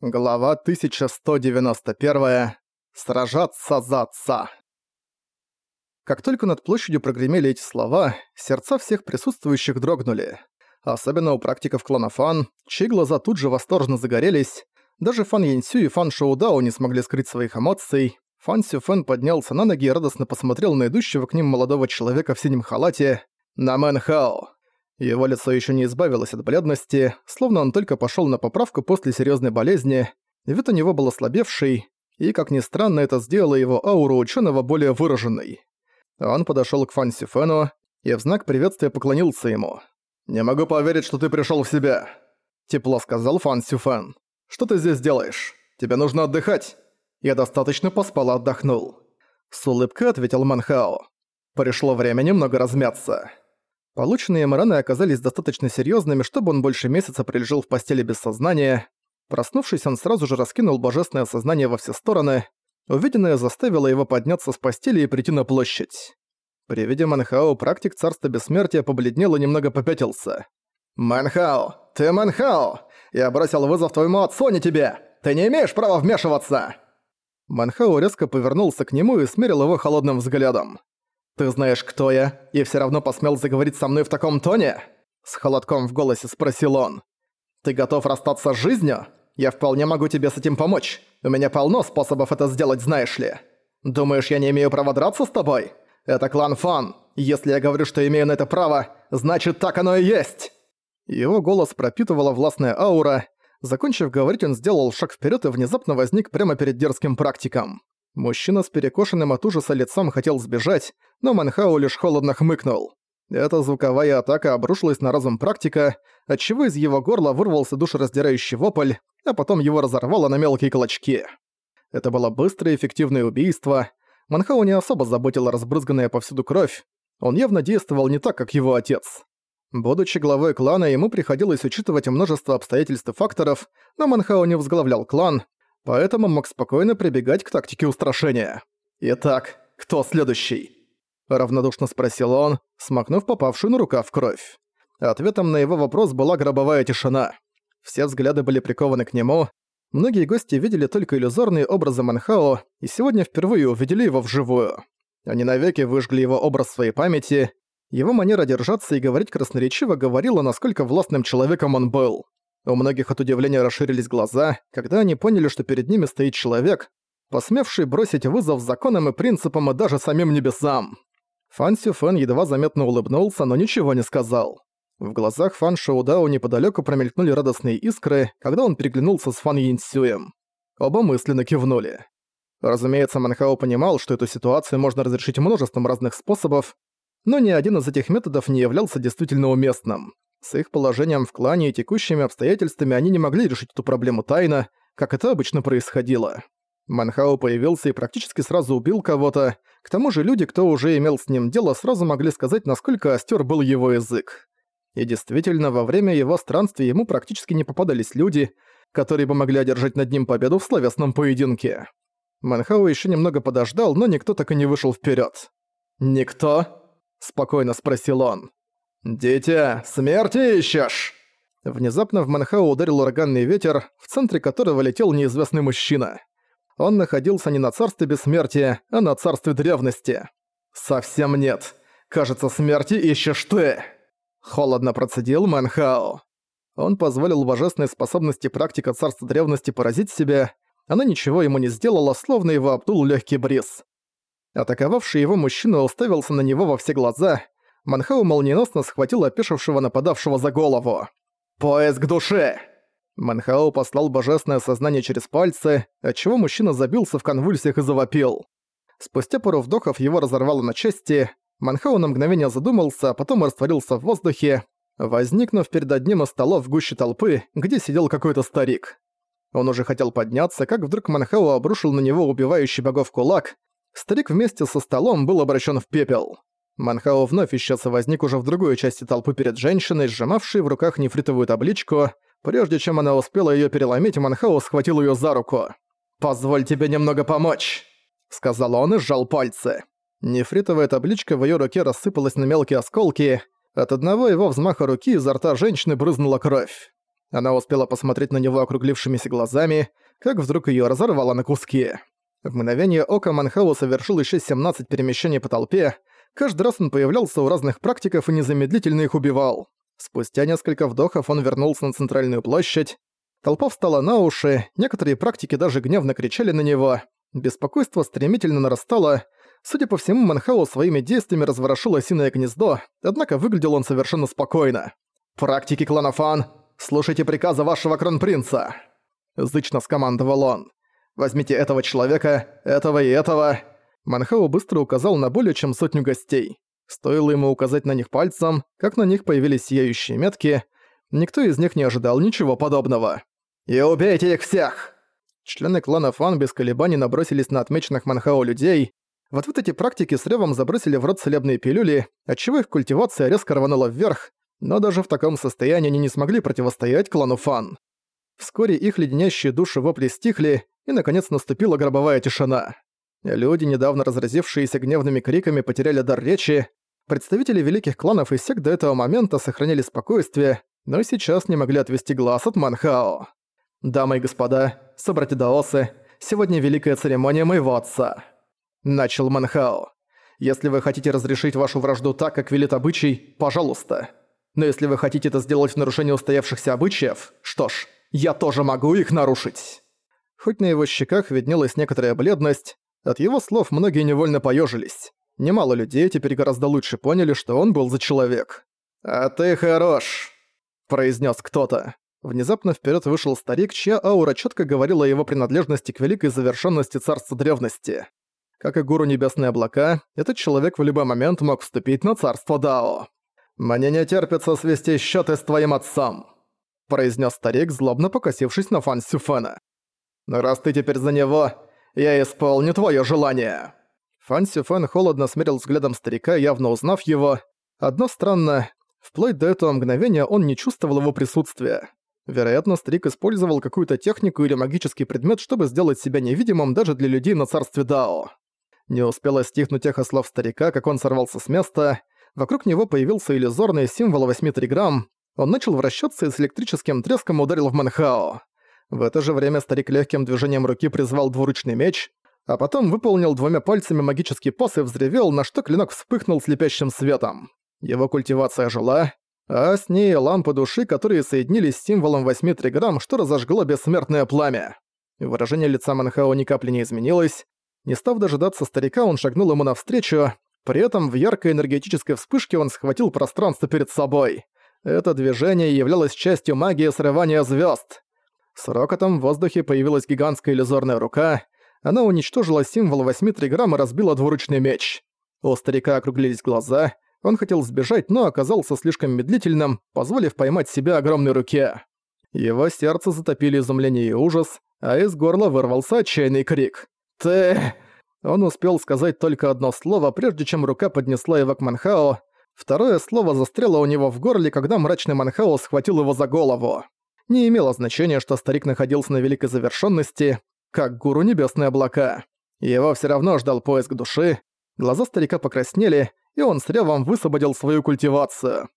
Глава 1191. Сражаться за отца. Как только над площадью прогремели эти слова, сердца всех присутствующих дрогнули. Особенно у практиков клана Фан, чьи глаза тут же восторженно загорелись. Даже Фан Яньсю и Фан Шоудао не смогли скрыть своих эмоций. Фан Сюфен поднялся на ноги и радостно посмотрел на идущего к ним молодого человека в синем халате, на Мэн Хао. Его лицо еще не избавилось от бледности, словно он только пошел на поправку после серьезной болезни, вид у него был ослабевший, и, как ни странно, это сделало его ауру ученого более выраженной. Он подошел к Фан Сифену и в знак приветствия поклонился ему. «Не могу поверить, что ты пришел в себя», — тепло сказал Фан Сюфен. «Что ты здесь делаешь? Тебе нужно отдыхать. Я достаточно поспал и отдохнул». С улыбкой ответил Манхао. «Пришло время немного размяться». Полученные им раны оказались достаточно серьезными, чтобы он больше месяца пролежал в постели без сознания. Проснувшись, он сразу же раскинул божественное сознание во все стороны. Увиденное заставило его подняться с постели и прийти на площадь. При виде Манхао практик Царства Бессмертия побледнел и немного попятился. «Манхао! Ты Манхао! Я бросил вызов твоему отцу, а не тебе! Ты не имеешь права вмешиваться!» Манхао резко повернулся к нему и смерил его холодным взглядом. «Ты знаешь, кто я, и все равно посмел заговорить со мной в таком тоне?» С холодком в голосе спросил он. «Ты готов расстаться с жизнью? Я вполне могу тебе с этим помочь. У меня полно способов это сделать, знаешь ли. Думаешь, я не имею права драться с тобой? Это клан Фан. Если я говорю, что имею на это право, значит так оно и есть!» Его голос пропитывала властная аура. Закончив говорить, он сделал шаг вперед и внезапно возник прямо перед дерзким практиком. Мужчина с перекошенным от ужаса лицом хотел сбежать, но Манхау лишь холодно хмыкнул. Эта звуковая атака обрушилась на разум практика, отчего из его горла вырвался душераздирающий вопль, а потом его разорвало на мелкие клочки. Это было быстрое и эффективное убийство. Манхау не особо заботила разбрызганная повсюду кровь. Он явно действовал не так, как его отец. Будучи главой клана, ему приходилось учитывать множество обстоятельств и факторов, но Манхау не возглавлял клан, поэтому мог спокойно прибегать к тактике устрашения. «Итак, кто следующий?» Равнодушно спросил он, смакнув попавшую на рукав кровь. Ответом на его вопрос была гробовая тишина. Все взгляды были прикованы к нему. Многие гости видели только иллюзорные образы Манхао и сегодня впервые увидели его вживую. Они навеки выжгли его образ в своей памяти. Его манера держаться и говорить красноречиво говорила, насколько властным человеком он был. У многих от удивления расширились глаза, когда они поняли, что перед ними стоит человек, посмевший бросить вызов законам и принципам и даже самим небесам. Фан Сюфен едва заметно улыбнулся, но ничего не сказал. В глазах Фан Шоудао неподалеку промелькнули радостные искры, когда он переглянулся с Фан Йинсюем. Оба мысленно кивнули. Разумеется, Манхао понимал, что эту ситуацию можно разрешить множеством разных способов, но ни один из этих методов не являлся действительно уместным. С их положением в клане и текущими обстоятельствами они не могли решить эту проблему тайно, как это обычно происходило. Манхао появился и практически сразу убил кого-то, к тому же люди, кто уже имел с ним дело, сразу могли сказать, насколько остер был его язык. И действительно, во время его странствий ему практически не попадались люди, которые бы могли одержать над ним победу в словесном поединке. Манхао еще немного подождал, но никто так и не вышел вперед. «Никто?» – спокойно спросил он. «Дитя, смерти ищешь?» Внезапно в Манхау ударил ураганный ветер, в центре которого летел неизвестный мужчина. Он находился не на царстве бессмертия, а на царстве древности. «Совсем нет. Кажется, смерти ищешь ты!» Холодно процедил Манхао. Он позволил божественной способности практика царства древности поразить себя, она ничего ему не сделала, словно его обдул легкий бриз. Атаковавший его мужчина уставился на него во все глаза, Манхау молниеносно схватил опешившего нападавшего за голову. «Поиск души!» Манхао послал божественное сознание через пальцы, отчего мужчина забился в конвульсиях и завопил. Спустя пару вдохов его разорвало на части, Манхао на мгновение задумался, а потом растворился в воздухе, возникнув перед одним из столов в гуще толпы, где сидел какой-то старик. Он уже хотел подняться, как вдруг Манхао обрушил на него убивающий богов кулак. Старик вместе со столом был обращен в пепел. Манхао вновь исчез и возник уже в другой части толпы перед женщиной, сжимавшей в руках нефритовую табличку. Прежде чем она успела её переломить, Манхао схватил её за руку. «Позволь тебе немного помочь», — сказал он и сжал пальцы. Нефритовая табличка в её руке рассыпалась на мелкие осколки. От одного его взмаха руки изо рта женщины брызнула кровь. Она успела посмотреть на него округлившимися глазами, как вдруг её разорвало на куски. В мгновение ока Манхау совершил ещё 17 перемещений по толпе, каждый раз он появлялся у разных практиков и незамедлительно их убивал. Спустя несколько вдохов он вернулся на центральную площадь. Толпа встала на уши, некоторые практики даже гневно кричали на него. Беспокойство стремительно нарастало. Судя по всему, Манхау своими действиями разворошил осиное гнездо, однако выглядел он совершенно спокойно. «Практики клана Фан, слушайте приказы вашего кронпринца!» Зычно скомандовал он. «Возьмите этого человека, этого и этого!» Манхау быстро указал на более чем сотню гостей. Стоило ему указать на них пальцем, как на них появились сияющие метки. Никто из них не ожидал ничего подобного. «И убейте их всех!» Члены клана Фан без колебаний набросились на отмеченных Манхао людей. В ответ эти практики с ревом забросили в рот целебные пилюли, отчего их культивация резко рванула вверх, но даже в таком состоянии они не смогли противостоять клану Фан. Вскоре их леденящие души вопли стихли, и наконец наступила гробовая тишина. Люди, недавно разразившиеся гневными криками, потеряли дар речи. Представители великих кланов и сект до этого момента сохраняли спокойствие, но сейчас не могли отвести глаз от Манхао. «Дамы и господа, собратья Даосы, сегодня великая церемония моего отца», — начал Манхао. «Если вы хотите разрешить вашу вражду так, как велит обычай, пожалуйста. Но если вы хотите это сделать в нарушении устоявшихся обычаев, что ж, я тоже могу их нарушить». Хоть на его щеках виднелась некоторая бледность, от его слов многие невольно поежились. Немало людей теперь гораздо лучше поняли, что он был за человек. «А ты хорош», — произнес кто-то. Внезапно вперед вышел старик, чья аура четко говорила о его принадлежности к великой завершенности царства древности. Как и гуру Небесные Облака, этот человек в любой момент мог вступить на царство Дао. «Мне не терпится свести счеты с твоим отцом», – произнес старик, злобно покосившись на Фан Сюфена. «Но раз ты теперь за него, я исполню твое желание». Фан Сюфен холодно смерил взглядом старика, явно узнав его. Одно странно, вплоть до этого мгновения он не чувствовал его присутствия. Вероятно, старик использовал какую-то технику или магический предмет, чтобы сделать себя невидимым даже для людей на царстве Дао. Не успело стихнуть эхо слов старика, как он сорвался с места. Вокруг него появился иллюзорный символ 8 триграмм. Он начал вращаться и с электрическим треском ударил в Манхао. В это же время старик легким движением руки призвал двуручный меч, а потом выполнил двумя пальцами магический пас и взревел, на что клинок вспыхнул слепящим светом. Его культивация жила, а с ней лампы души, которые соединились с символом 8 триграмм, что разожгло бессмертное пламя. Выражение лица Манхао ни капли не изменилось. Не став дожидаться старика, он шагнул ему навстречу. При этом в яркой энергетической вспышке он схватил пространство перед собой. Это движение являлось частью магии срывания звезд. С рокотом в воздухе появилась гигантская иллюзорная рука. Она уничтожила символ 8 триграмм и разбила двуручный меч. У старика округлились глаза — он хотел сбежать, но оказался слишком медлительным, позволив поймать себя огромной руке. Его сердце затопили изумление и ужас, а из горла вырвался отчаянный крик. «Ты...» Он успел сказать только одно слово, прежде чем рука поднесла его к Манхао. Второе слово застряло у него в горле, когда мрачный Манхао схватил его за голову. Не имело значения, что старик находился на великой завершенности, как гуру небесные облака. Его все равно ждал поиск души. Глаза старика покраснели, и он с ревом высвободил свою культивацию.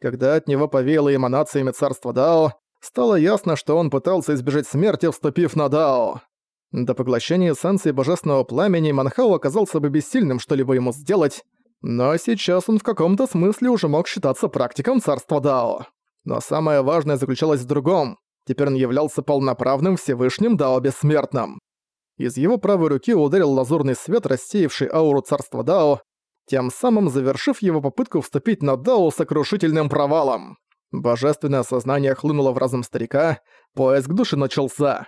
Когда от него повеяло эманациями царства Дао, стало ясно, что он пытался избежать смерти, вступив на Дао. До поглощения эссенции божественного пламени Манхау оказался бы бессильным что-либо ему сделать, но сейчас он в каком-то смысле уже мог считаться практиком царства Дао. Но самое важное заключалось в другом. Теперь он являлся полноправным Всевышним Дао Бессмертным. Из его правой руки ударил лазурный свет, рассеявший ауру царства Дао, тем самым завершив его попытку вступить на Дао сокрушительным провалом. Божественное сознание хлынуло в разум старика, поиск души начался.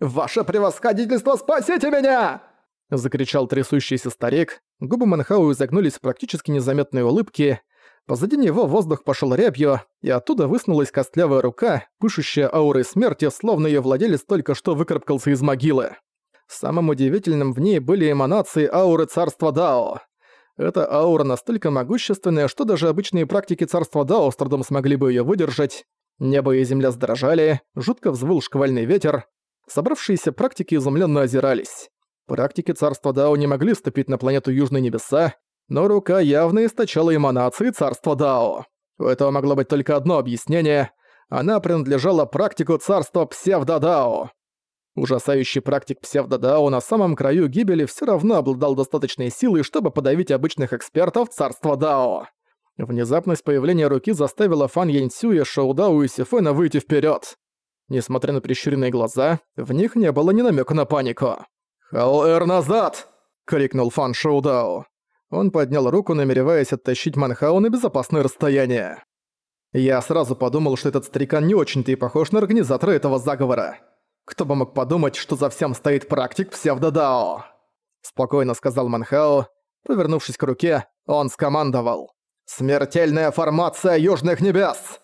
«Ваше превосходительство, спасите меня!» Закричал трясущийся старик, губы Манхау изогнулись в практически незаметной улыбке, позади него воздух пошел рябью, и оттуда высунулась костлявая рука, пышущая аурой смерти, словно ее владелец только что выкарабкался из могилы. Самым удивительным в ней были эманации ауры царства Дао. Эта аура настолько могущественная, что даже обычные практики царства Дао с трудом смогли бы её выдержать. Небо и земля сдрожали, жутко взвыл шквальный ветер. Собравшиеся практики изумленно озирались. Практики царства Дао не могли ступить на планету Южные Небеса, но рука явно источала эманации царства Дао. У этого могло быть только одно объяснение. Она принадлежала практику царства Псевдодао. Ужасающий практик Псевдодао на самом краю гибели все равно обладал достаточной силой, чтобы подавить обычных экспертов царства Дао. Внезапность появления руки заставила Фан Яньцюя, Шоудау и Сифена выйти вперед. Несмотря на прищуренные глаза, в них не было ни намека на панику. «Хаоэр назад!» — крикнул Фан Шоудао. Он поднял руку, намереваясь оттащить Манхау на безопасное расстояние. Я сразу подумал, что этот старикан не очень-то и похож на организатора этого заговора. Кто бы мог подумать, что за всем стоит практик псевдодао? Спокойно сказал Манхао. Повернувшись к руке, он скомандовал. «Смертельная формация Южных Небес!»